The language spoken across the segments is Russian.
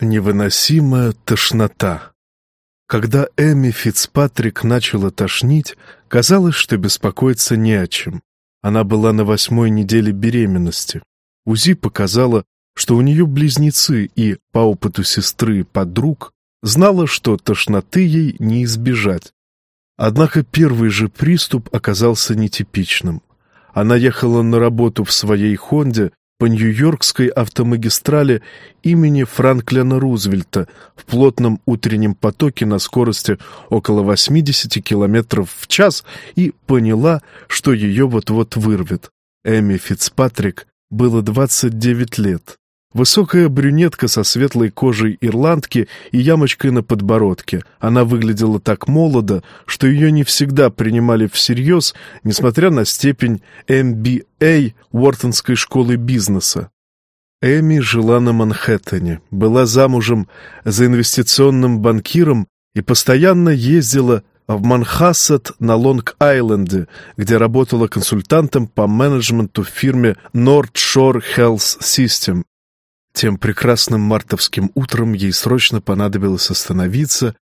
Невыносимая тошнота. Когда Эми Фицпатрик начала тошнить, казалось, что беспокоиться не о чем. Она была на восьмой неделе беременности. УЗИ показала, что у нее близнецы и, по опыту сестры и подруг, знала, что тошноты ей не избежать. Однако первый же приступ оказался нетипичным. Она ехала на работу в своей «Хонде», по Нью-Йоркской автомагистрали имени Франклина Рузвельта в плотном утреннем потоке на скорости около 80 км в час и поняла, что ее вот-вот вырвет. Эми Фицпатрик было 29 лет. Высокая брюнетка со светлой кожей ирландки и ямочкой на подбородке. Она выглядела так молодо, что ее не всегда принимали всерьез, несмотря на степень MBA Уортонской школы бизнеса. Эми жила на Манхэттене, была замужем за инвестиционным банкиром и постоянно ездила в Манхассет на Лонг-Айленде, где работала консультантом по менеджменту в фирме North Shore Health System. Тем прекрасным мартовским утром ей срочно понадобилось остановиться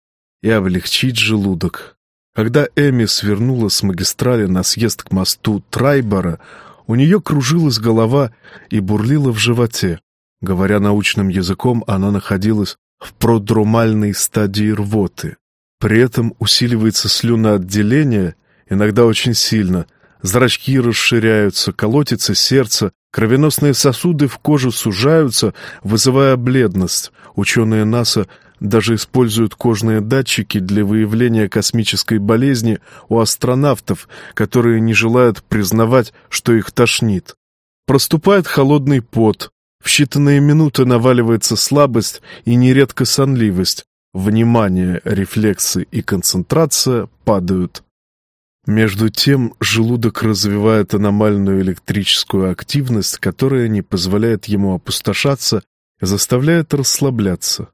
и облегчить желудок. Когда Эми свернула с магистрали на съезд к мосту Трайбора, у нее кружилась голова и бурлила в животе. Говоря научным языком, она находилась в продрумальной стадии рвоты. При этом усиливается слюноотделение, иногда очень сильно, зрачки расширяются, колотится сердце, Кровеносные сосуды в коже сужаются, вызывая бледность. Ученые НАСА даже используют кожные датчики для выявления космической болезни у астронавтов, которые не желают признавать, что их тошнит. Проступает холодный пот, в считанные минуты наваливается слабость и нередко сонливость. Внимание, рефлексы и концентрация падают. Между тем, желудок развивает аномальную электрическую активность, которая не позволяет ему опустошаться заставляет расслабляться.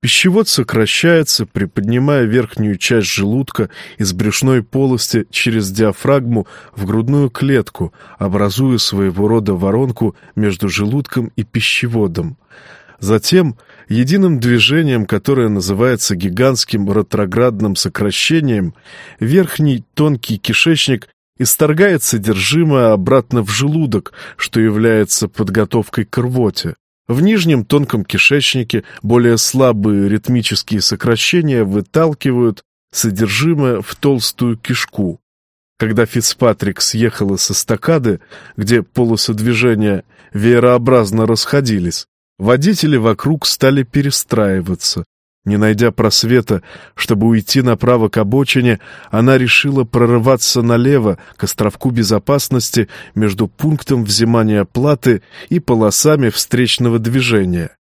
Пищевод сокращается, приподнимая верхнюю часть желудка из брюшной полости через диафрагму в грудную клетку, образуя своего рода воронку между желудком и пищеводом. Затем Единым движением, которое называется гигантским ретроградным сокращением, верхний тонкий кишечник исторгает содержимое обратно в желудок, что является подготовкой к рвоте. В нижнем тонком кишечнике более слабые ритмические сокращения выталкивают содержимое в толстую кишку. Когда Фицпатрик съехала со стакады, где полосы движения веерообразно расходились, Водители вокруг стали перестраиваться. Не найдя просвета, чтобы уйти направо к обочине, она решила прорываться налево к островку безопасности между пунктом взимания платы и полосами встречного движения.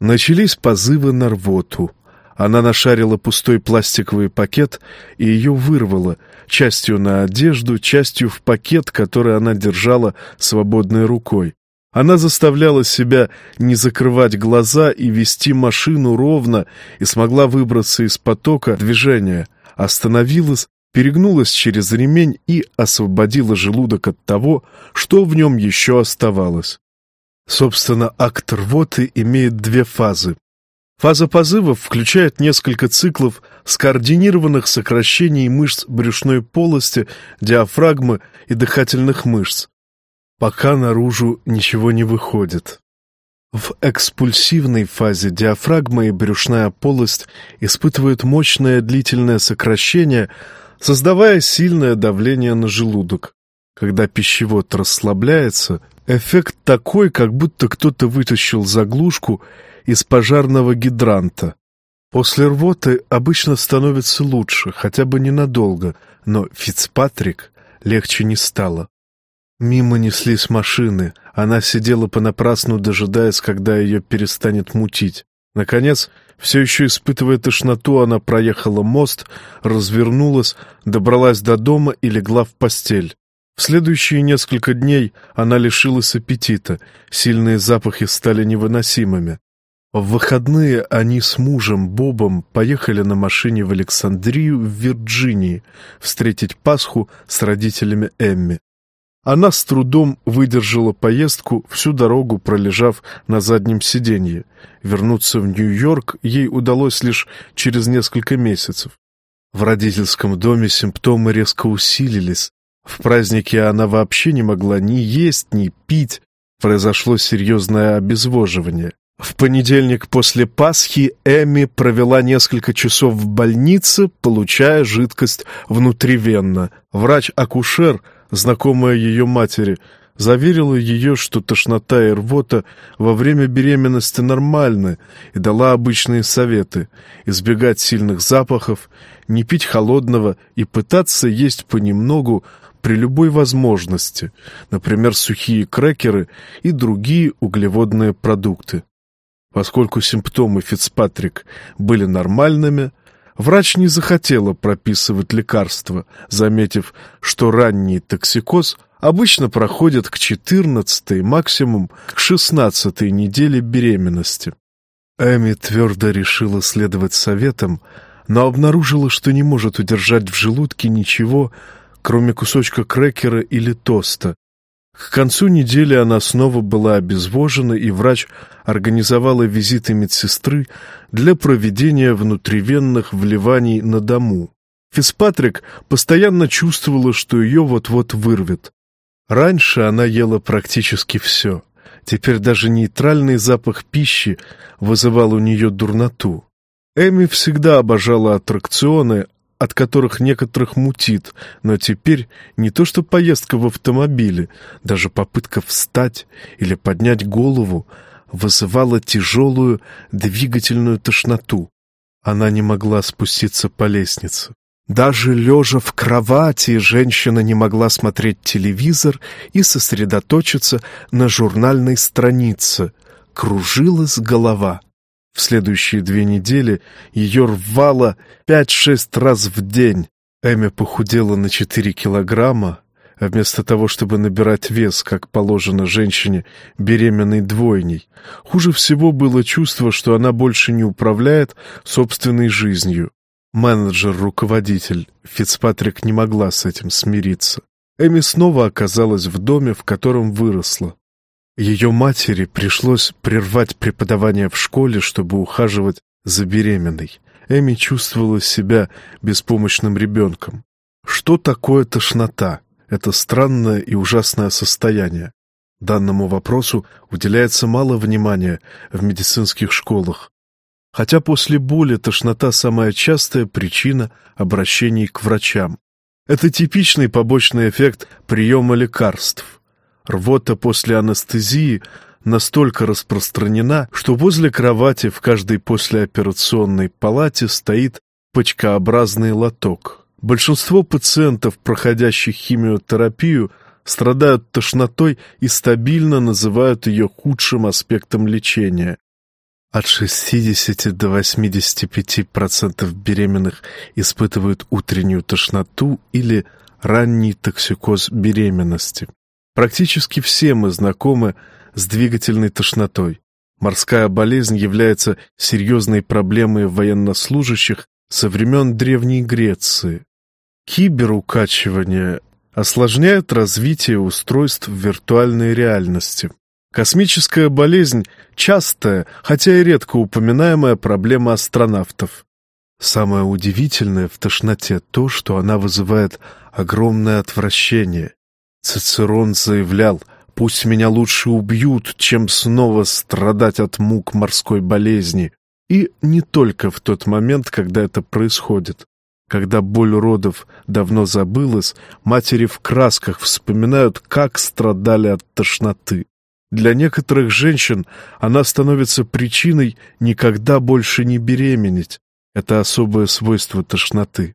Начались позывы на рвоту. Она нашарила пустой пластиковый пакет и ее вырвала, частью на одежду, частью в пакет, который она держала свободной рукой. Она заставляла себя не закрывать глаза и вести машину ровно и смогла выбраться из потока движения, остановилась, перегнулась через ремень и освободила желудок от того, что в нем еще оставалось. Собственно, акт рвоты имеет две фазы. Фаза позывов включает несколько циклов скоординированных сокращений мышц брюшной полости, диафрагмы и дыхательных мышц пока наружу ничего не выходит. В экспульсивной фазе диафрагма и брюшная полость испытывают мощное длительное сокращение, создавая сильное давление на желудок. Когда пищевод расслабляется, эффект такой, как будто кто-то вытащил заглушку из пожарного гидранта. После рвоты обычно становится лучше, хотя бы ненадолго, но Фицпатрик легче не стало. Мимо неслись машины. Она сидела понапрасну, дожидаясь, когда ее перестанет мутить. Наконец, все еще испытывая тошноту, она проехала мост, развернулась, добралась до дома и легла в постель. В следующие несколько дней она лишилась аппетита, сильные запахи стали невыносимыми. В выходные они с мужем Бобом поехали на машине в Александрию в Вирджинии встретить Пасху с родителями Эмми. Она с трудом выдержала поездку, всю дорогу пролежав на заднем сиденье. Вернуться в Нью-Йорк ей удалось лишь через несколько месяцев. В родительском доме симптомы резко усилились. В празднике она вообще не могла ни есть, ни пить. Произошло серьезное обезвоживание. В понедельник после Пасхи Эми провела несколько часов в больнице, получая жидкость внутривенно. Врач-акушер, знакомая ее матери, заверила ее, что тошнота и рвота во время беременности нормальны, и дала обычные советы – избегать сильных запахов, не пить холодного и пытаться есть понемногу при любой возможности, например, сухие крекеры и другие углеводные продукты. Поскольку симптомы Фицпатрик были нормальными, врач не захотела прописывать лекарства, заметив, что ранний токсикоз обычно проходит к 14 максимум к 16 неделе беременности. Эми твердо решила следовать советам, но обнаружила, что не может удержать в желудке ничего, кроме кусочка крекера или тоста. К концу недели она снова была обезвожена, и врач организовала визиты медсестры для проведения внутривенных вливаний на дому. Фицпатрик постоянно чувствовала, что ее вот-вот вырвет. Раньше она ела практически все. Теперь даже нейтральный запах пищи вызывал у нее дурноту. Эми всегда обожала аттракционы, от которых некоторых мутит, но теперь не то что поездка в автомобиле, даже попытка встать или поднять голову вызывала тяжелую двигательную тошноту. Она не могла спуститься по лестнице. Даже лежа в кровати, женщина не могла смотреть телевизор и сосредоточиться на журнальной странице. Кружилась голова. В следующие две недели ее рвало пять-шесть раз в день. Эми похудела на четыре килограмма, а вместо того, чтобы набирать вес, как положено женщине, беременной двойней. Хуже всего было чувство, что она больше не управляет собственной жизнью. Менеджер-руководитель Фицпатрик не могла с этим смириться. Эми снова оказалась в доме, в котором выросла. Ее матери пришлось прервать преподавание в школе, чтобы ухаживать за беременной. Эми чувствовала себя беспомощным ребенком. Что такое тошнота? Это странное и ужасное состояние. Данному вопросу уделяется мало внимания в медицинских школах. Хотя после боли тошнота – самая частая причина обращений к врачам. Это типичный побочный эффект приема лекарств. Рвота после анестезии настолько распространена, что возле кровати в каждой послеоперационной палате стоит почкообразный лоток. Большинство пациентов, проходящих химиотерапию, страдают тошнотой и стабильно называют ее худшим аспектом лечения. От 60 до 85% беременных испытывают утреннюю тошноту или ранний токсикоз беременности. Практически все мы знакомы с двигательной тошнотой. Морская болезнь является серьезной проблемой военнослужащих со времен Древней Греции. Киберукачивание осложняет развитие устройств виртуальной реальности. Космическая болезнь – частая, хотя и редко упоминаемая проблема астронавтов. Самое удивительное в тошноте то, что она вызывает огромное отвращение. Цицерон заявлял, «Пусть меня лучше убьют, чем снова страдать от мук морской болезни». И не только в тот момент, когда это происходит. Когда боль родов давно забылась, матери в красках вспоминают, как страдали от тошноты. Для некоторых женщин она становится причиной никогда больше не беременеть. Это особое свойство тошноты.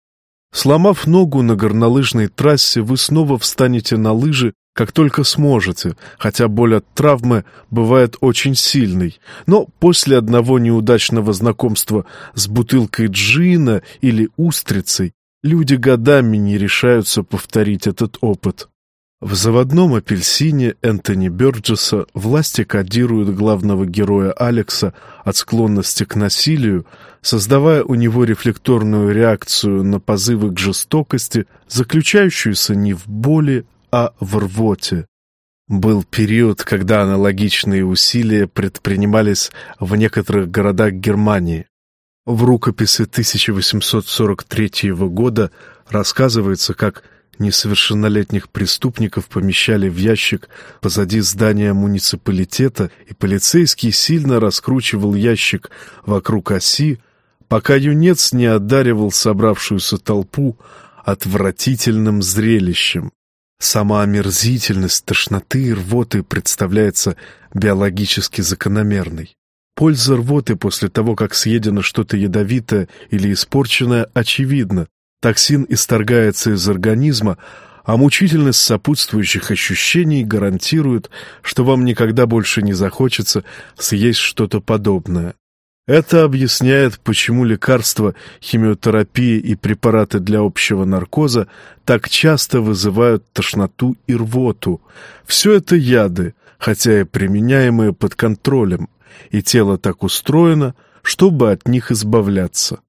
Сломав ногу на горнолыжной трассе, вы снова встанете на лыжи, как только сможете, хотя боль от травмы бывает очень сильной. Но после одного неудачного знакомства с бутылкой джина или устрицей люди годами не решаются повторить этот опыт. В заводном апельсине Энтони Бёрджеса власти кодируют главного героя Алекса от склонности к насилию, создавая у него рефлекторную реакцию на позывы к жестокости, заключающуюся не в боли, а в рвоте. Был период, когда аналогичные усилия предпринимались в некоторых городах Германии. В рукописи 1843 года рассказывается, как несовершеннолетних преступников помещали в ящик позади здания муниципалитета, и полицейский сильно раскручивал ящик вокруг оси, пока юнец не одаривал собравшуюся толпу отвратительным зрелищем. Сама омерзительность тошноты и рвоты представляется биологически закономерной. Польза рвоты после того, как съедено что-то ядовитое или испорченное, очевидна. Токсин исторгается из организма, а мучительность сопутствующих ощущений гарантирует, что вам никогда больше не захочется съесть что-то подобное. Это объясняет, почему лекарства, химиотерапия и препараты для общего наркоза так часто вызывают тошноту и рвоту. Все это яды, хотя и применяемые под контролем, и тело так устроено, чтобы от них избавляться.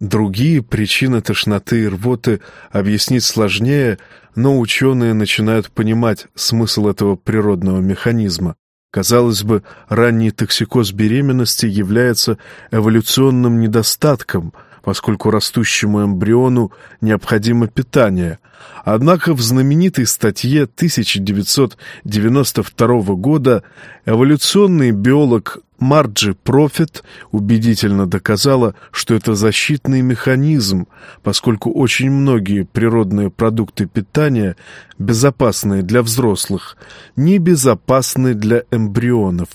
Другие причины тошноты и рвоты объяснить сложнее, но ученые начинают понимать смысл этого природного механизма. Казалось бы, ранний токсикоз беременности является эволюционным недостатком, поскольку растущему эмбриону необходимо питание. Однако в знаменитой статье 1992 года эволюционный биолог Марджи Профит убедительно доказала, что это защитный механизм, поскольку очень многие природные продукты питания, безопасные для взрослых, небезопасны для эмбрионов.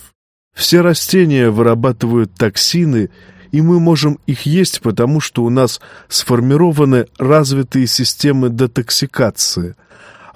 Все растения вырабатывают токсины, и мы можем их есть, потому что у нас сформированы развитые системы детоксикации –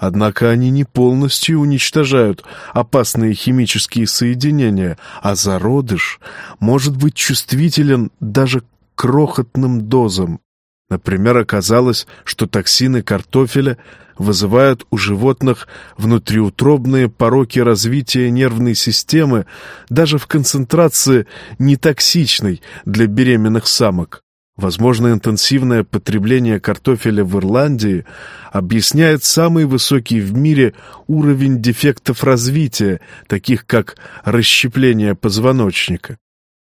Однако они не полностью уничтожают опасные химические соединения, а зародыш может быть чувствителен даже к крохотным дозам. Например, оказалось, что токсины картофеля вызывают у животных внутриутробные пороки развития нервной системы даже в концентрации нетоксичной для беременных самок. Возможно, интенсивное потребление картофеля в Ирландии объясняет самый высокий в мире уровень дефектов развития, таких как расщепление позвоночника.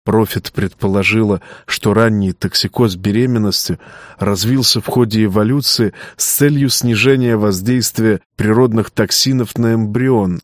Профит предположила, что ранний токсикоз беременности развился в ходе эволюции с целью снижения воздействия природных токсинов на эмбрион,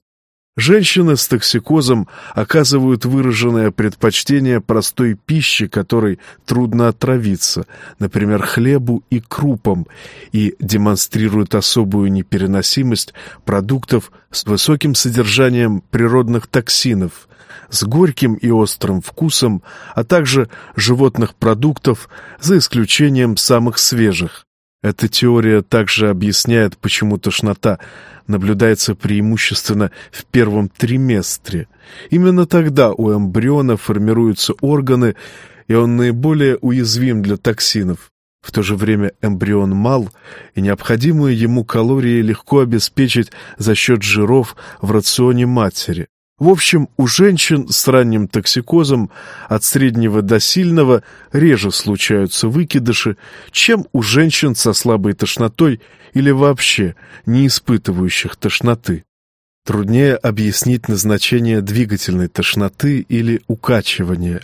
Женщины с токсикозом оказывают выраженное предпочтение простой пище, которой трудно отравиться, например, хлебу и крупам, и демонстрируют особую непереносимость продуктов с высоким содержанием природных токсинов, с горьким и острым вкусом, а также животных продуктов, за исключением самых свежих. Эта теория также объясняет, почему тошнота наблюдается преимущественно в первом триместре. Именно тогда у эмбриона формируются органы, и он наиболее уязвим для токсинов. В то же время эмбрион мал, и необходимые ему калории легко обеспечить за счет жиров в рационе матери. В общем, у женщин с ранним токсикозом от среднего до сильного реже случаются выкидыши, чем у женщин со слабой тошнотой или вообще не испытывающих тошноты. Труднее объяснить назначение двигательной тошноты или укачивания.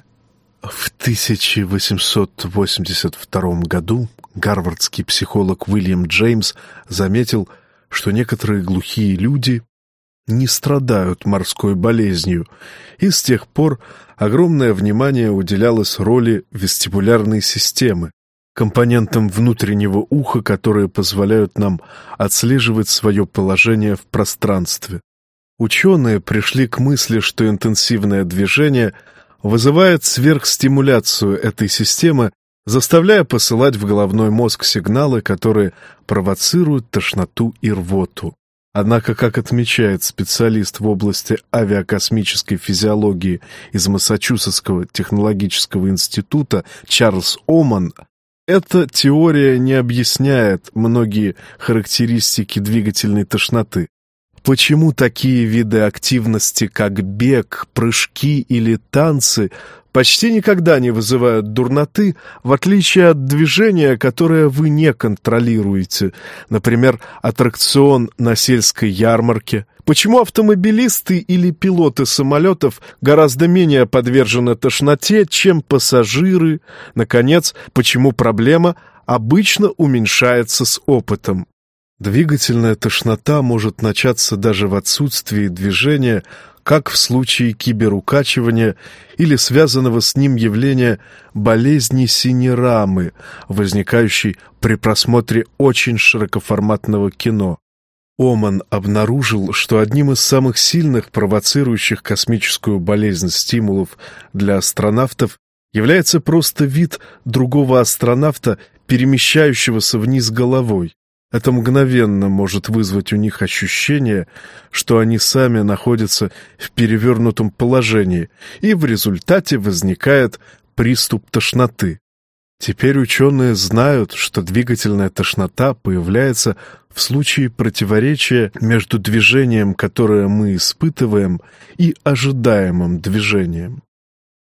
В 1882 году гарвардский психолог Уильям Джеймс заметил, что некоторые глухие люди не страдают морской болезнью, и с тех пор огромное внимание уделялось роли вестибулярной системы, компонентам внутреннего уха, которые позволяют нам отслеживать свое положение в пространстве. Ученые пришли к мысли, что интенсивное движение вызывает сверхстимуляцию этой системы, заставляя посылать в головной мозг сигналы, которые провоцируют тошноту и рвоту. Однако, как отмечает специалист в области авиакосмической физиологии из Массачусетского технологического института Чарльз Оман, эта теория не объясняет многие характеристики двигательной тошноты. Почему такие виды активности, как бег, прыжки или танцы, почти никогда не вызывают дурноты, в отличие от движения, которое вы не контролируете, например, аттракцион на сельской ярмарке? Почему автомобилисты или пилоты самолетов гораздо менее подвержены тошноте, чем пассажиры? Наконец, почему проблема обычно уменьшается с опытом? Двигательная тошнота может начаться даже в отсутствии движения, как в случае киберукачивания или связанного с ним явления болезни синерамы, возникающей при просмотре очень широкоформатного кино. Оман обнаружил, что одним из самых сильных провоцирующих космическую болезнь стимулов для астронавтов является просто вид другого астронавта, перемещающегося вниз головой. Это мгновенно может вызвать у них ощущение, что они сами находятся в перевернутом положении, и в результате возникает приступ тошноты. Теперь ученые знают, что двигательная тошнота появляется в случае противоречия между движением, которое мы испытываем, и ожидаемым движением.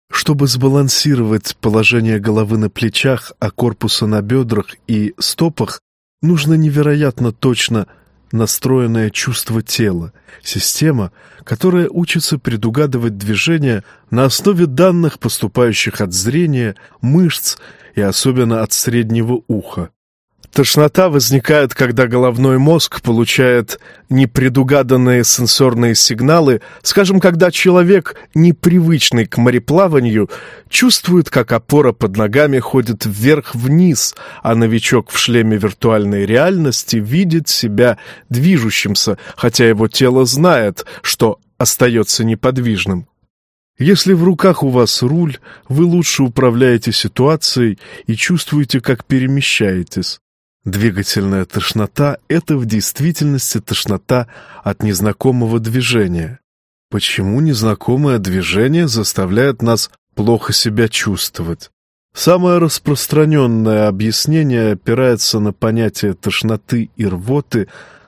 Чтобы сбалансировать положение головы на плечах, а корпуса на бедрах и стопах, нужно невероятно точно настроенное чувство тела, система, которая учится предугадывать движения на основе данных, поступающих от зрения, мышц и особенно от среднего уха. Тошнота возникает, когда головной мозг получает непредугаданные сенсорные сигналы, скажем, когда человек, непривычный к мореплаванию, чувствует, как опора под ногами ходит вверх-вниз, а новичок в шлеме виртуальной реальности видит себя движущимся, хотя его тело знает, что остается неподвижным. Если в руках у вас руль, вы лучше управляете ситуацией и чувствуете, как перемещаетесь. Двигательная тошнота — это в действительности тошнота от незнакомого движения. Почему незнакомое движение заставляет нас плохо себя чувствовать? Самое распространенное объяснение опирается на понятие тошноты и рвоты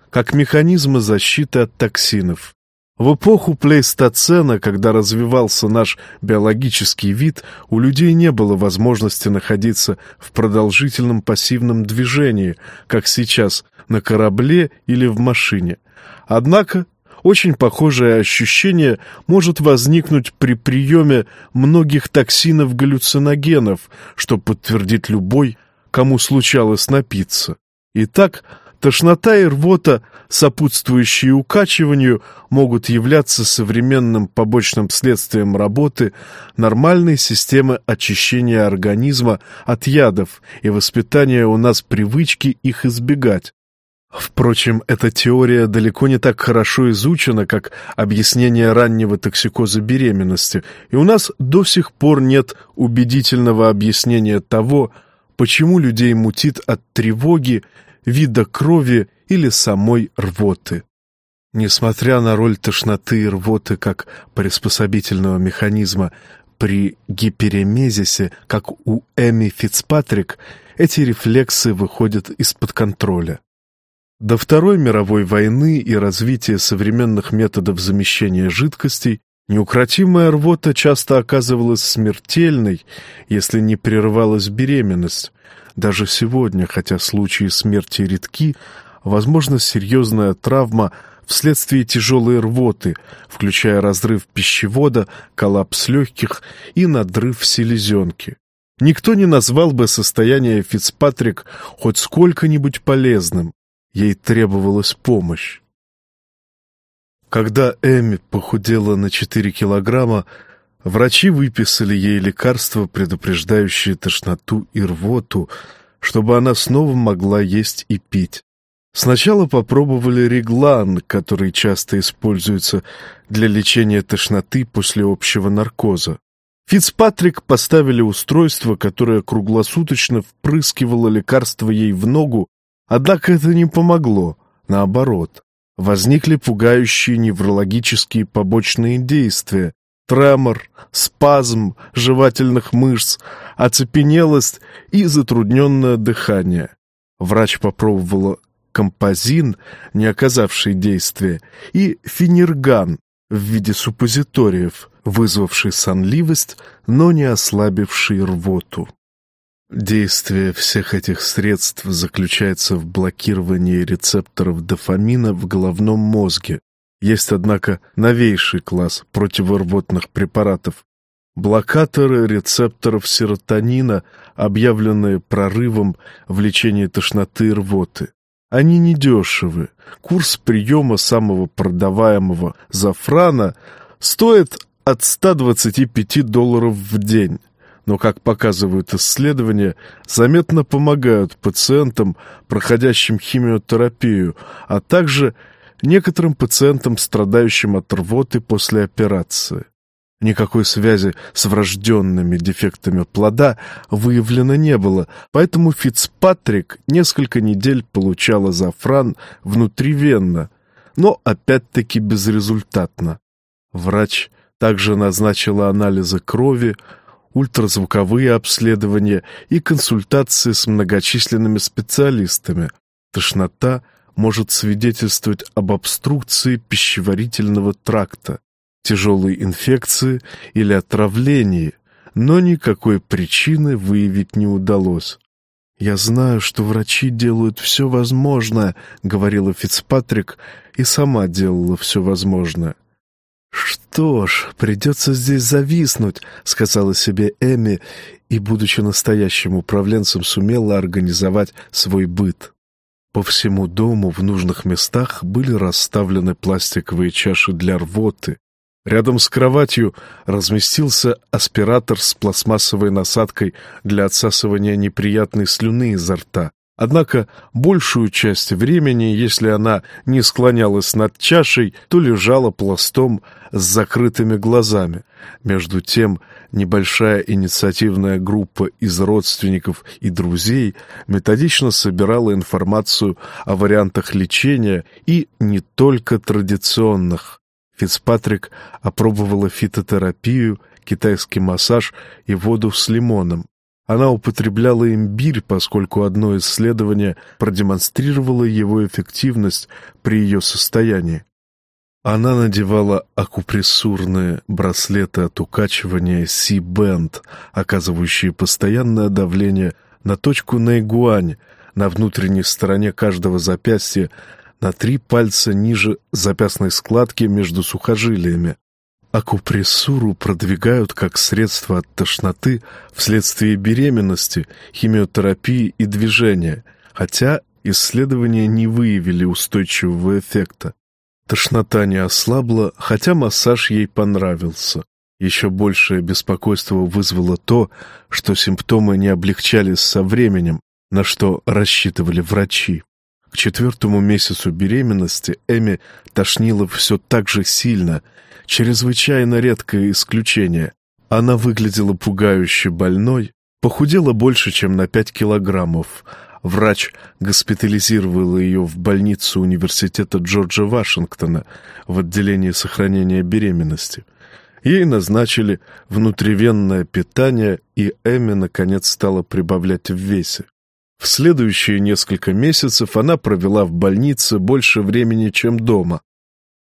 как механизмы защиты от токсинов. В эпоху плейстоцена, когда развивался наш биологический вид, у людей не было возможности находиться в продолжительном пассивном движении, как сейчас, на корабле или в машине. Однако очень похожее ощущение может возникнуть при приеме многих токсинов-галлюциногенов, что подтвердит любой, кому случалось напиться. Итак, Тошнота и рвота, сопутствующие укачиванию, могут являться современным побочным следствием работы нормальной системы очищения организма от ядов и воспитания у нас привычки их избегать. Впрочем, эта теория далеко не так хорошо изучена, как объяснение раннего токсикоза беременности, и у нас до сих пор нет убедительного объяснения того, почему людей мутит от тревоги вида крови или самой рвоты. Несмотря на роль тошноты и рвоты как приспособительного механизма при гиперемезисе, как у Эми Фицпатрик, эти рефлексы выходят из-под контроля. До Второй мировой войны и развития современных методов замещения жидкостей неукротимая рвота часто оказывалась смертельной, если не прерывалась беременность, даже сегодня, хотя случаи смерти редки, возможно серьезная травма вследствие тяжелой рвоты, включая разрыв пищевода, коллапс легких и надрыв селезенки. Никто не назвал бы состояние Фицпатрик хоть сколько-нибудь полезным. Ей требовалась помощь. Когда Эми похудела на 4 килограмма, Врачи выписали ей лекарства, предупреждающие тошноту и рвоту, чтобы она снова могла есть и пить. Сначала попробовали реглан, который часто используется для лечения тошноты после общего наркоза. Фицпатрик поставили устройство, которое круглосуточно впрыскивало лекарство ей в ногу, однако это не помогло, наоборот. Возникли пугающие неврологические побочные действия, тремор, спазм жевательных мышц, оцепенелость и затрудненное дыхание. Врач попробовала композин, не оказавший действия, и фенерган в виде суппозиториев, вызвавший сонливость, но не ослабивший рвоту. Действие всех этих средств заключается в блокировании рецепторов дофамина в головном мозге. Есть, однако, новейший класс противорвотных препаратов. Блокаторы рецепторов серотонина, объявленные прорывом в лечении тошноты и рвоты. Они недешевы. Курс приема самого продаваемого зафрана стоит от 125 долларов в день но, как показывают исследования, заметно помогают пациентам, проходящим химиотерапию, а также некоторым пациентам, страдающим от рвоты после операции. Никакой связи с врожденными дефектами плода выявлено не было, поэтому Фицпатрик несколько недель получал азофран внутривенно, но опять-таки безрезультатно. Врач также назначила анализы крови, ультразвуковые обследования и консультации с многочисленными специалистами. Тошнота может свидетельствовать об обструкции пищеварительного тракта, тяжелой инфекции или отравлении, но никакой причины выявить не удалось. «Я знаю, что врачи делают все возможное», — говорила Фицпатрик, и сама делала все возможное. «Что ж, придется здесь зависнуть», — сказала себе Эми, и, будучи настоящим управленцем, сумела организовать свой быт. По всему дому в нужных местах были расставлены пластиковые чаши для рвоты. Рядом с кроватью разместился аспиратор с пластмассовой насадкой для отсасывания неприятной слюны изо рта. Однако большую часть времени, если она не склонялась над чашей, то лежала пластом с закрытыми глазами. Между тем, небольшая инициативная группа из родственников и друзей методично собирала информацию о вариантах лечения и не только традиционных. Фицпатрик опробовала фитотерапию, китайский массаж и воду с лимоном. Она употребляла имбирь, поскольку одно исследование продемонстрировало его эффективность при ее состоянии. Она надевала акупрессурные браслеты от укачивания Си-бенд, оказывающие постоянное давление на точку на игуань на внутренней стороне каждого запястья на три пальца ниже запястной складки между сухожилиями. Акупрессуру продвигают как средство от тошноты вследствие беременности, химиотерапии и движения, хотя исследования не выявили устойчивого эффекта. Тошнота не ослабла, хотя массаж ей понравился. Еще большее беспокойство вызвало то, что симптомы не облегчались со временем, на что рассчитывали врачи. К четвертому месяцу беременности Эми тошнило все так же сильно – чрезвычайно редкое исключение. Она выглядела пугающе больной, похудела больше, чем на пять килограммов. Врач госпитализировал ее в больницу университета Джорджа Вашингтона в отделении сохранения беременности. Ей назначили внутривенное питание, и Эми, наконец, стала прибавлять в весе. В следующие несколько месяцев она провела в больнице больше времени, чем дома.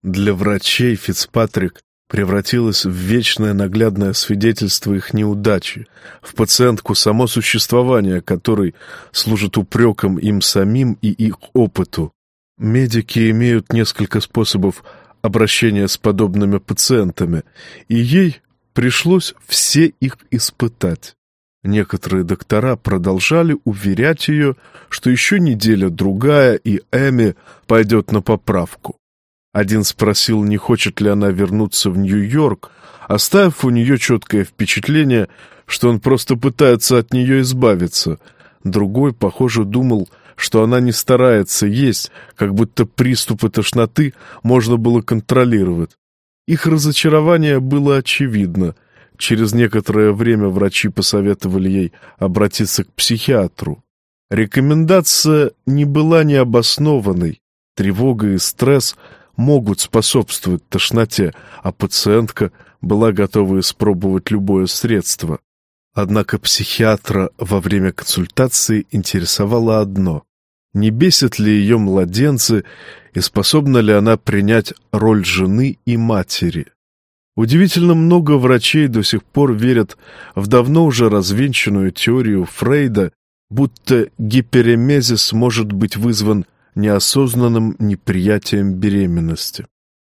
Для врачей Фицпатрик превратилась в вечное наглядное свидетельство их неудачи, в пациентку само существование которой служит упреком им самим и их опыту. Медики имеют несколько способов обращения с подобными пациентами, и ей пришлось все их испытать. Некоторые доктора продолжали уверять ее, что еще неделя-другая, и Эми пойдет на поправку. Один спросил, не хочет ли она вернуться в Нью-Йорк, оставив у нее четкое впечатление, что он просто пытается от нее избавиться. Другой, похоже, думал, что она не старается есть, как будто приступы тошноты можно было контролировать. Их разочарование было очевидно. Через некоторое время врачи посоветовали ей обратиться к психиатру. Рекомендация не была необоснованной. Тревога и стресс – могут способствовать тошноте, а пациентка была готова испробовать любое средство. Однако психиатра во время консультации интересовало одно Не бесит ли ее младенцы и способна ли она принять роль жены и матери? Удивительно много врачей до сих пор верят в давно уже развенчанную теорию Фрейда, будто гиперемезис может быть вызван неосознанным неприятием беременности.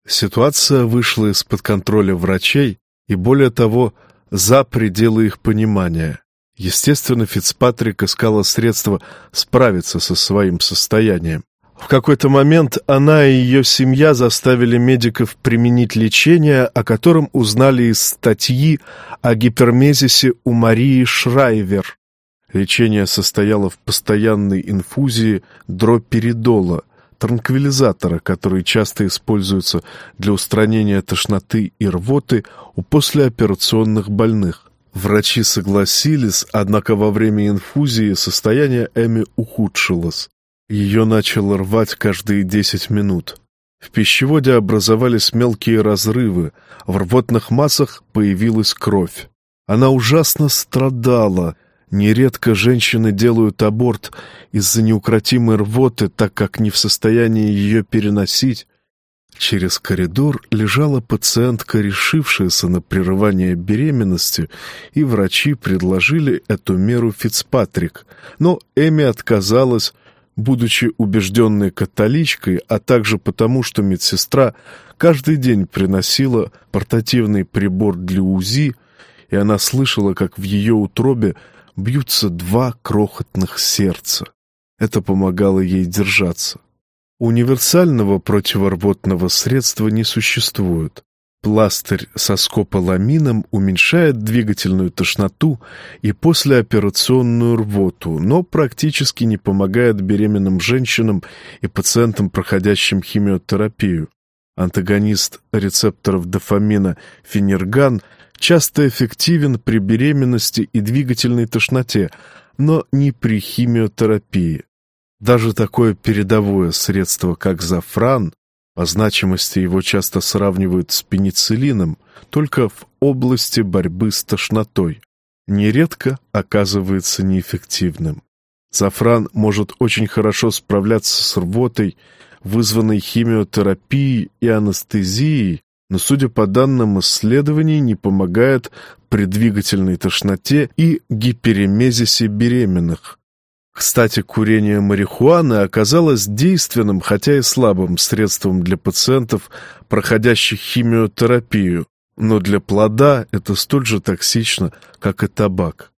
Ситуация вышла из-под контроля врачей и, более того, за пределы их понимания. Естественно, Фицпатрик искала средства справиться со своим состоянием. В какой-то момент она и ее семья заставили медиков применить лечение, о котором узнали из статьи о гипермезисе у Марии Шрайвер. Лечение состояло в постоянной инфузии дроперидола, транквилизатора, который часто используется для устранения тошноты и рвоты у послеоперационных больных. Врачи согласились, однако во время инфузии состояние Эми ухудшилось. Ее начало рвать каждые десять минут. В пищеводе образовались мелкие разрывы, в рвотных массах появилась кровь. Она ужасно страдала. Нередко женщины делают аборт из-за неукротимой рвоты, так как не в состоянии ее переносить, Через коридор лежала пациентка, решившаяся на прерывание беременности, и врачи предложили эту меру Фицпатрик, но Эми отказалась, будучи убежденной католичкой, а также потому, что медсестра каждый день приносила портативный прибор для УЗИ, и она слышала, как в ее утробе бьются два крохотных сердца. Это помогало ей держаться. Универсального противорвотного средства не существует. Пластырь со скополамином уменьшает двигательную тошноту и послеоперационную рвоту, но практически не помогает беременным женщинам и пациентам, проходящим химиотерапию. Антагонист рецепторов дофамина фенерган часто эффективен при беременности и двигательной тошноте, но не при химиотерапии. Даже такое передовое средство, как зафран, по значимости его часто сравнивают с пенициллином, только в области борьбы с тошнотой, нередко оказывается неэффективным. Зафран может очень хорошо справляться с рвотой, вызванной химиотерапией и анестезией, но, судя по данным исследований, не помогает при двигательной тошноте и гиперемезисе беременных, кстати, курение марихуаны оказалось действенным, хотя и слабым средством для пациентов, проходящих химиотерапию, но для плода это столь же токсично, как и табак.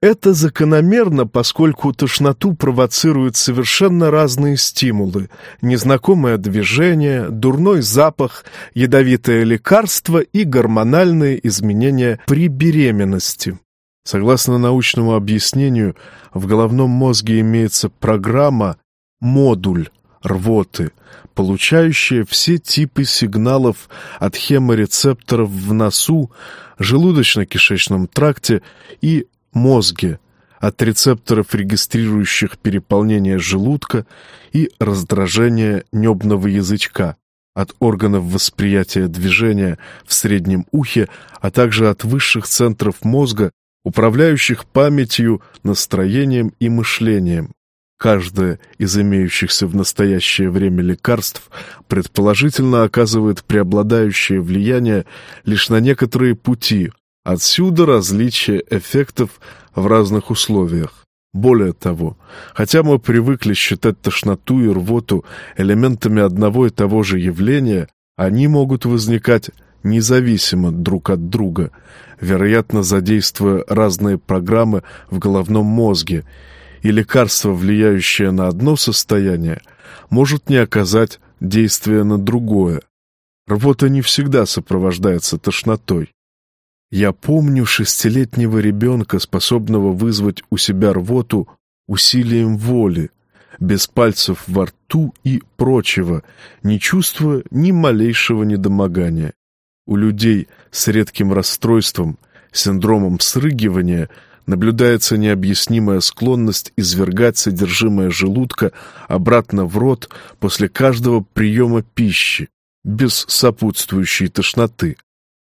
Это закономерно, поскольку тошноту провоцируют совершенно разные стимулы – незнакомое движение, дурной запах, ядовитое лекарство и гормональные изменения при беременности. Согласно научному объяснению, в головном мозге имеется программа «модуль» рвоты, получающая все типы сигналов от хеморецепторов в носу, желудочно-кишечном тракте и мозге, от рецепторов, регистрирующих переполнение желудка и раздражение небного язычка, от органов восприятия движения в среднем ухе, а также от высших центров мозга, управляющих памятью, настроением и мышлением. Каждое из имеющихся в настоящее время лекарств предположительно оказывает преобладающее влияние лишь на некоторые пути, отсюда различие эффектов в разных условиях. Более того, хотя мы привыкли считать тошноту и рвоту элементами одного и того же явления, они могут возникать независимо друг от друга, вероятно, задействуя разные программы в головном мозге, и лекарство, влияющее на одно состояние, может не оказать действия на другое. Рвота не всегда сопровождается тошнотой. Я помню шестилетнего ребенка, способного вызвать у себя рвоту усилием воли, без пальцев во рту и прочего, не чувствуя ни малейшего недомогания. У людей с редким расстройством, синдромом срыгивания, наблюдается необъяснимая склонность извергать содержимое желудка обратно в рот после каждого приема пищи, без сопутствующей тошноты.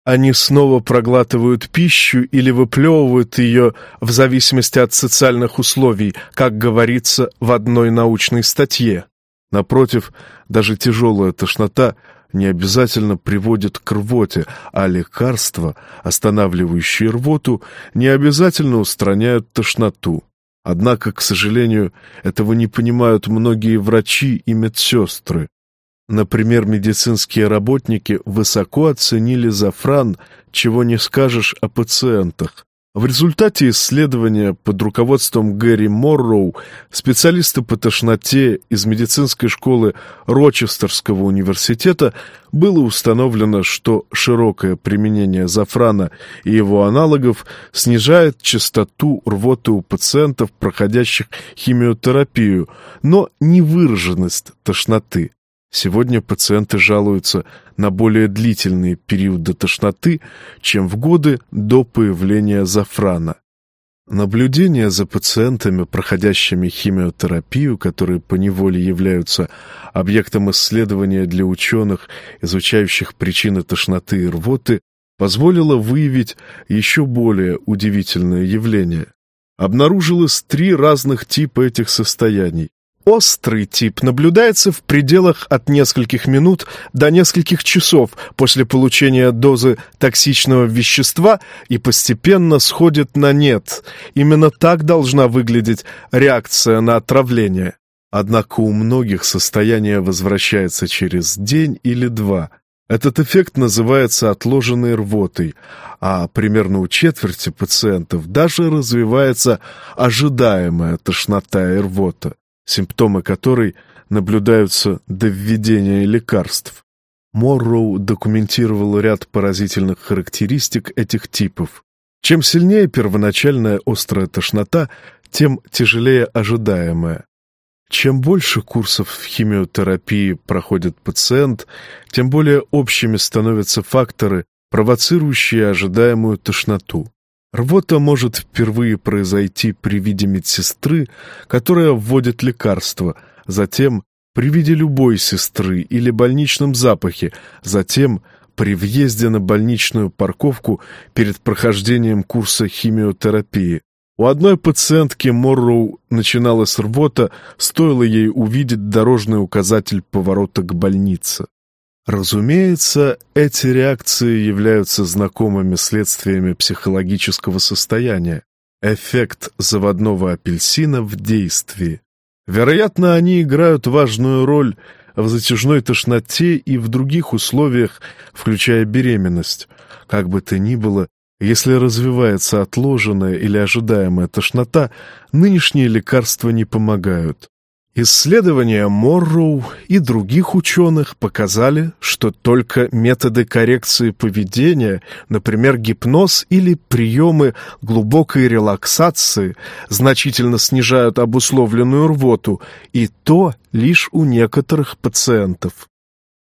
Они снова проглатывают пищу или выплевывают ее в зависимости от социальных условий, как говорится в одной научной статье. Напротив, даже тяжелая тошнота не обязательно приводит к рвоте, а лекарства, останавливающие рвоту, не обязательно устраняют тошноту. Однако, к сожалению, этого не понимают многие врачи и медсестры. Например, медицинские работники высоко оценили зафран, чего не скажешь о пациентах. В результате исследования под руководством Гэри Морроу специалисты по тошноте из медицинской школы Рочестерского университета было установлено, что широкое применение зафрана и его аналогов снижает частоту рвоты у пациентов, проходящих химиотерапию, но не выраженность тошноты. Сегодня пациенты жалуются на более длительные периоды тошноты, чем в годы до появления зафрана. Наблюдение за пациентами, проходящими химиотерапию, которые поневоле являются объектом исследования для ученых, изучающих причины тошноты и рвоты, позволило выявить еще более удивительное явление. Обнаружилось три разных типа этих состояний. Острый тип наблюдается в пределах от нескольких минут до нескольких часов после получения дозы токсичного вещества и постепенно сходит на нет. Именно так должна выглядеть реакция на отравление. Однако у многих состояние возвращается через день или два. Этот эффект называется отложенной рвотой, а примерно у четверти пациентов даже развивается ожидаемая тошнота и рвота симптомы которой наблюдаются до введения лекарств. Морроу документировал ряд поразительных характеристик этих типов. Чем сильнее первоначальная острая тошнота, тем тяжелее ожидаемая. Чем больше курсов химиотерапии проходит пациент, тем более общими становятся факторы, провоцирующие ожидаемую тошноту. Рвота может впервые произойти при виде медсестры, которая вводит лекарство, затем при виде любой сестры или больничном запахе, затем при въезде на больничную парковку перед прохождением курса химиотерапии. У одной пациентки Морроу начиналась рвота, стоило ей увидеть дорожный указатель поворота к больнице. Разумеется, эти реакции являются знакомыми следствиями психологического состояния. Эффект заводного апельсина в действии. Вероятно, они играют важную роль в затяжной тошноте и в других условиях, включая беременность. Как бы то ни было, если развивается отложенная или ожидаемая тошнота, нынешние лекарства не помогают. Исследования Морроу и других ученых показали, что только методы коррекции поведения, например, гипноз или приемы глубокой релаксации, значительно снижают обусловленную рвоту, и то лишь у некоторых пациентов.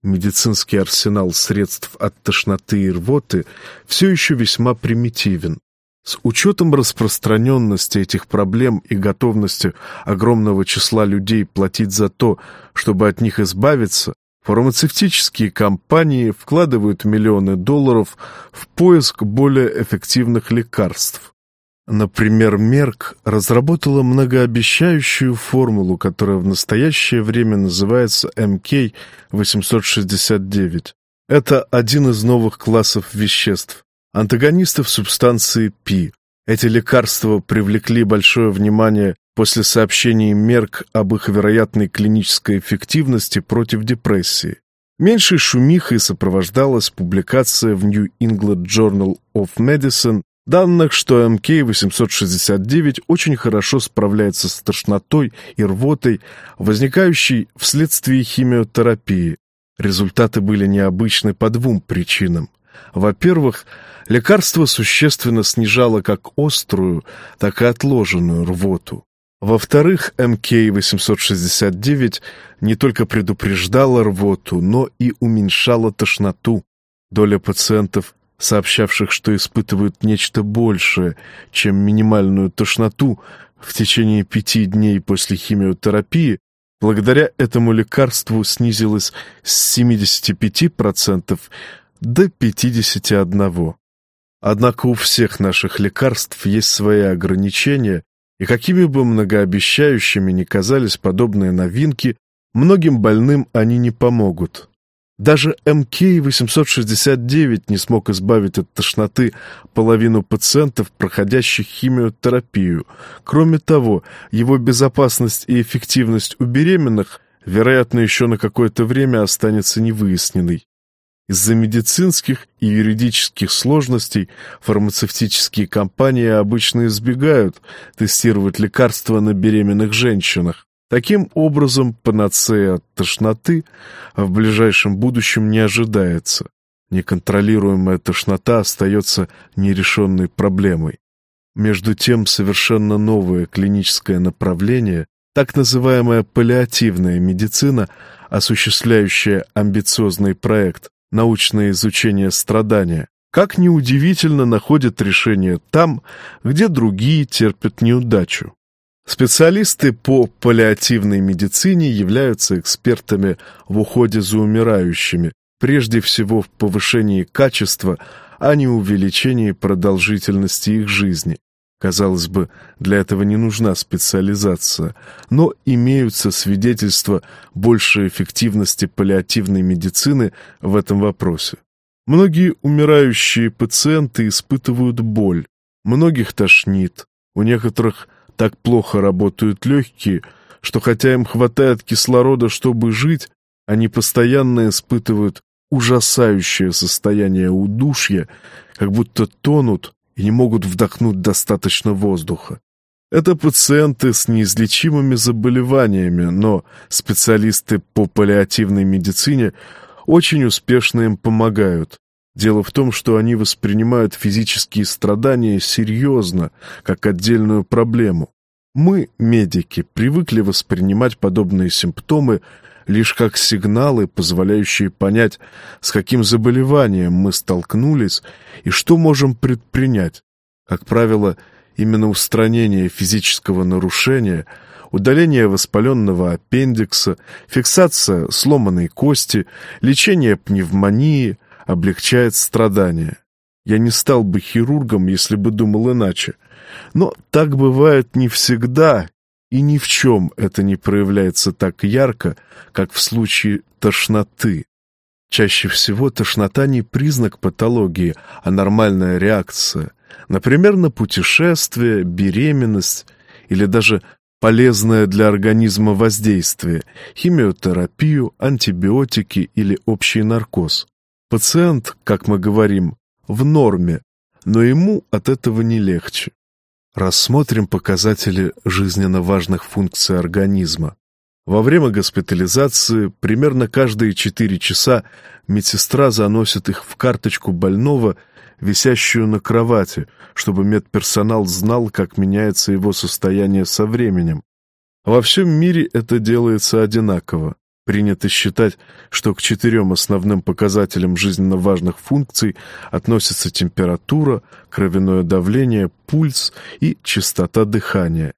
Медицинский арсенал средств от тошноты и рвоты все еще весьма примитивен. С учетом распространенности этих проблем и готовности огромного числа людей платить за то, чтобы от них избавиться, фармацевтические компании вкладывают миллионы долларов в поиск более эффективных лекарств. Например, Мерк разработала многообещающую формулу, которая в настоящее время называется МК-869. Это один из новых классов веществ, антагонистов субстанции Пи. Эти лекарства привлекли большое внимание после сообщений Мерк об их вероятной клинической эффективности против депрессии. Меньшей шумихой сопровождалась публикация в New England Journal of Medicine данных, что МК-869 очень хорошо справляется с тошнотой и рвотой, возникающей вследствие химиотерапии. Результаты были необычны по двум причинам. Во-первых, лекарство существенно снижало как острую, так и отложенную рвоту. Во-вторых, МК-869 не только предупреждала рвоту, но и уменьшала тошноту. Доля пациентов, сообщавших, что испытывают нечто большее, чем минимальную тошноту в течение пяти дней после химиотерапии, благодаря этому лекарству снизилась с 75% до 51. Однако у всех наших лекарств есть свои ограничения, и какими бы многообещающими ни казались подобные новинки, многим больным они не помогут. Даже МК-869 не смог избавить от тошноты половину пациентов, проходящих химиотерапию. Кроме того, его безопасность и эффективность у беременных, вероятно, еще на какое-то время останется невыясненной. Из-за медицинских и юридических сложностей фармацевтические компании обычно избегают тестировать лекарства на беременных женщинах. Таким образом, панацея от тошноты в ближайшем будущем не ожидается. Неконтролируемая тошнота остается нерешенной проблемой. Между тем, совершенно новое клиническое направление, так называемая паллиативная медицина, осуществляющая амбициозный проект научное изучение страдания, как неудивительно находят решение там, где другие терпят неудачу. Специалисты по паллиативной медицине являются экспертами в уходе за умирающими, прежде всего в повышении качества, а не увеличении продолжительности их жизни. Казалось бы, для этого не нужна специализация, но имеются свидетельства большей эффективности паллиативной медицины в этом вопросе. Многие умирающие пациенты испытывают боль, многих тошнит, у некоторых так плохо работают легкие, что хотя им хватает кислорода, чтобы жить, они постоянно испытывают ужасающее состояние удушья, как будто тонут и не могут вдохнуть достаточно воздуха. Это пациенты с неизлечимыми заболеваниями, но специалисты по паллиативной медицине очень успешно им помогают. Дело в том, что они воспринимают физические страдания серьезно, как отдельную проблему. Мы, медики, привыкли воспринимать подобные симптомы лишь как сигналы, позволяющие понять, с каким заболеванием мы столкнулись и что можем предпринять. Как правило, именно устранение физического нарушения, удаление воспаленного аппендикса, фиксация сломанной кости, лечение пневмонии – облегчает страдания. Я не стал бы хирургом, если бы думал иначе. Но так бывает не всегда, и ни в чем это не проявляется так ярко, как в случае тошноты. Чаще всего тошнота не признак патологии, а нормальная реакция. Например, на путешествие, беременность или даже полезное для организма воздействие, химиотерапию, антибиотики или общий наркоз. Пациент, как мы говорим, в норме, но ему от этого не легче. Рассмотрим показатели жизненно важных функций организма. Во время госпитализации примерно каждые 4 часа медсестра заносит их в карточку больного, висящую на кровати, чтобы медперсонал знал, как меняется его состояние со временем. Во всем мире это делается одинаково. Принято считать, что к четырем основным показателям жизненно важных функций относятся температура, кровяное давление, пульс и частота дыхания.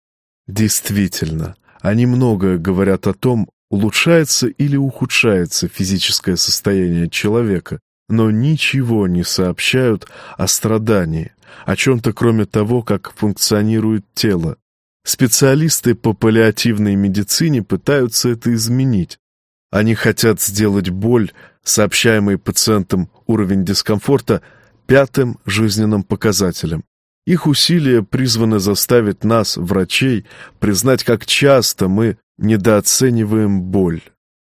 Действительно, они многое говорят о том, улучшается или ухудшается физическое состояние человека, но ничего не сообщают о страдании, о чем-то кроме того, как функционирует тело. Специалисты по паллиативной медицине пытаются это изменить, они хотят сделать боль, сообщаемый пациентам уровень дискомфорта, пятым жизненным показателем. Их усилия призваны заставить нас, врачей, признать, как часто мы недооцениваем боль.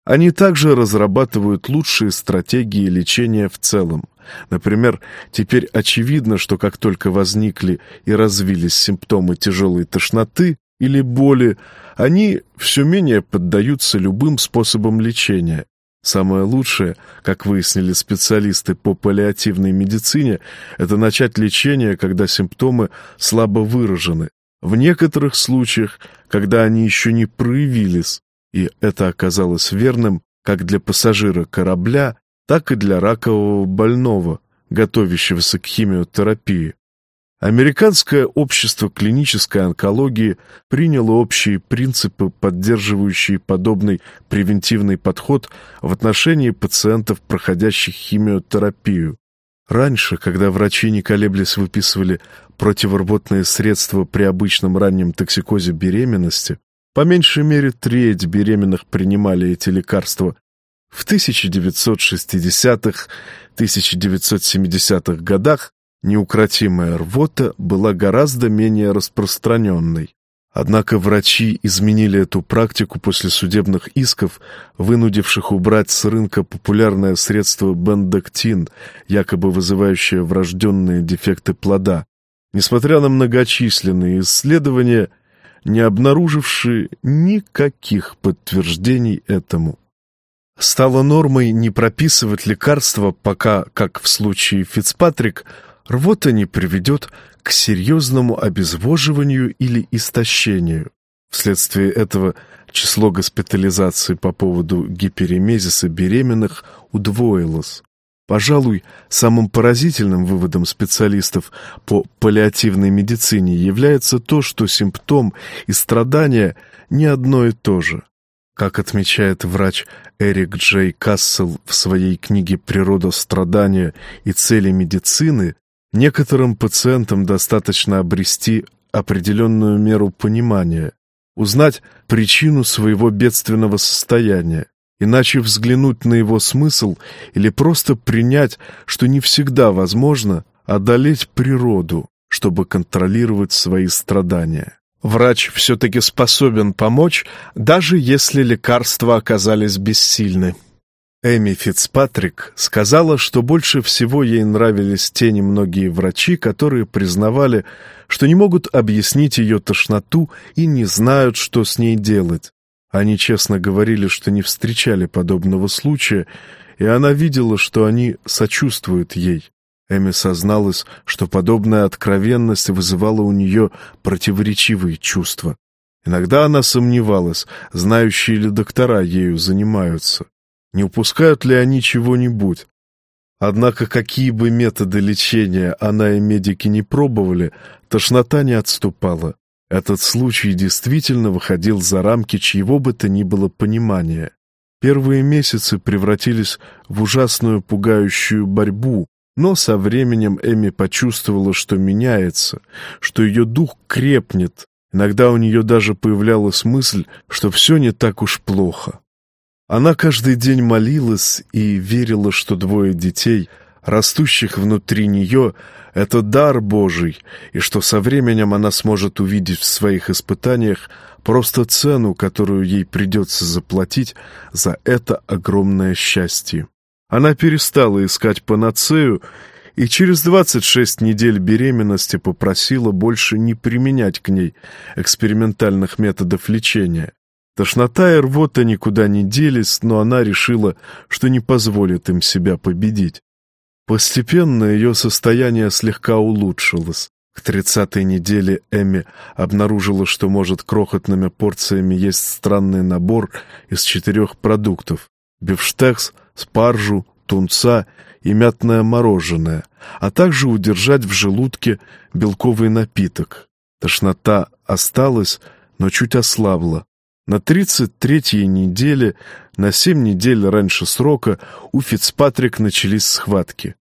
Они также разрабатывают лучшие стратегии лечения в целом. Например, теперь очевидно, что как только возникли и развились симптомы тяжелой тошноты, или боли, они все менее поддаются любым способам лечения. Самое лучшее, как выяснили специалисты по паллиативной медицине, это начать лечение, когда симптомы слабо выражены. В некоторых случаях, когда они еще не проявились, и это оказалось верным как для пассажира корабля, так и для ракового больного, готовящегося к химиотерапии. Американское общество клинической онкологии приняло общие принципы, поддерживающие подобный превентивный подход в отношении пациентов, проходящих химиотерапию. Раньше, когда врачи не колеблясь выписывали противорвотные средства при обычном раннем токсикозе беременности, по меньшей мере треть беременных принимали эти лекарства. В 1960-1970-х годах неукротимая рвота была гораздо менее распространенной. Однако врачи изменили эту практику после судебных исков, вынудивших убрать с рынка популярное средство бендоктин, якобы вызывающее врожденные дефекты плода. Несмотря на многочисленные исследования, не обнаружившие никаких подтверждений этому. Стало нормой не прописывать лекарства, пока, как в случае Фицпатрик, рвота не приведет к серьезному обезвоживанию или истощению. Вследствие этого число госпитализаций по поводу гиперемезиса беременных удвоилось. Пожалуй, самым поразительным выводом специалистов по паллиативной медицине является то, что симптом и страдания не одно и то же. Как отмечает врач Эрик Джей Кассел в своей книге «Природа страдания и цели медицины», Некоторым пациентам достаточно обрести определенную меру понимания, узнать причину своего бедственного состояния, иначе взглянуть на его смысл или просто принять, что не всегда возможно одолеть природу, чтобы контролировать свои страдания. Врач все-таки способен помочь, даже если лекарства оказались бессильны. Эми Фицпатрик сказала, что больше всего ей нравились те немногие врачи, которые признавали, что не могут объяснить ее тошноту и не знают, что с ней делать. Они честно говорили, что не встречали подобного случая, и она видела, что они сочувствуют ей. Эми созналась, что подобная откровенность вызывала у нее противоречивые чувства. Иногда она сомневалась, знающие ли доктора ею занимаются. Не упускают ли они чего-нибудь? Однако какие бы методы лечения она и медики не пробовали, тошнота не отступала. Этот случай действительно выходил за рамки чьего бы то ни было понимания. Первые месяцы превратились в ужасную пугающую борьбу, но со временем Эми почувствовала, что меняется, что ее дух крепнет. Иногда у нее даже появлялась мысль, что все не так уж плохо. Она каждый день молилась и верила, что двое детей, растущих внутри нее, — это дар Божий, и что со временем она сможет увидеть в своих испытаниях просто цену, которую ей придется заплатить за это огромное счастье. Она перестала искать панацею и через 26 недель беременности попросила больше не применять к ней экспериментальных методов лечения. Тошнота и рвота никуда не делись, но она решила, что не позволит им себя победить. Постепенно ее состояние слегка улучшилось. К тридцатой неделе Эми обнаружила, что может крохотными порциями есть странный набор из четырех продуктов — бифштекс, спаржу, тунца и мятное мороженое, а также удержать в желудке белковый напиток. Тошнота осталась, но чуть ослабла. На 33-й неделе, на 7 недель раньше срока, у Фицпатрик начались схватки.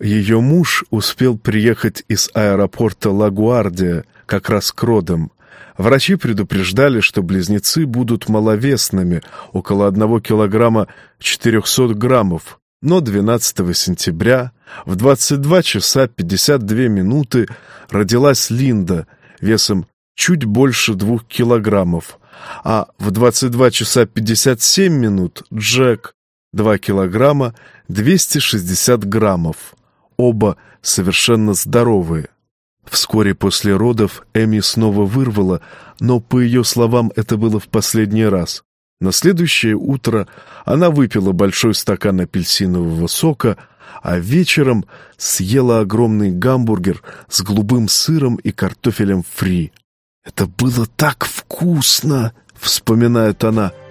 Ее муж успел приехать из аэропорта Лагуардия как раз к родам. Врачи предупреждали, что близнецы будут маловесными, около 1 килограмма 400 граммов. Но 12 сентября в 22 часа 52 минуты родилась Линда весом чуть больше двух килограммов, а в 22 часа 57 минут Джек 2 килограмма 260 граммов. Оба совершенно здоровые. Вскоре после родов Эми снова вырвала, но, по ее словам, это было в последний раз. На следующее утро она выпила большой стакан апельсинового сока, а вечером съела огромный гамбургер с голубым сыром и картофелем фри. «Это было так вкусно!» — вспоминает она —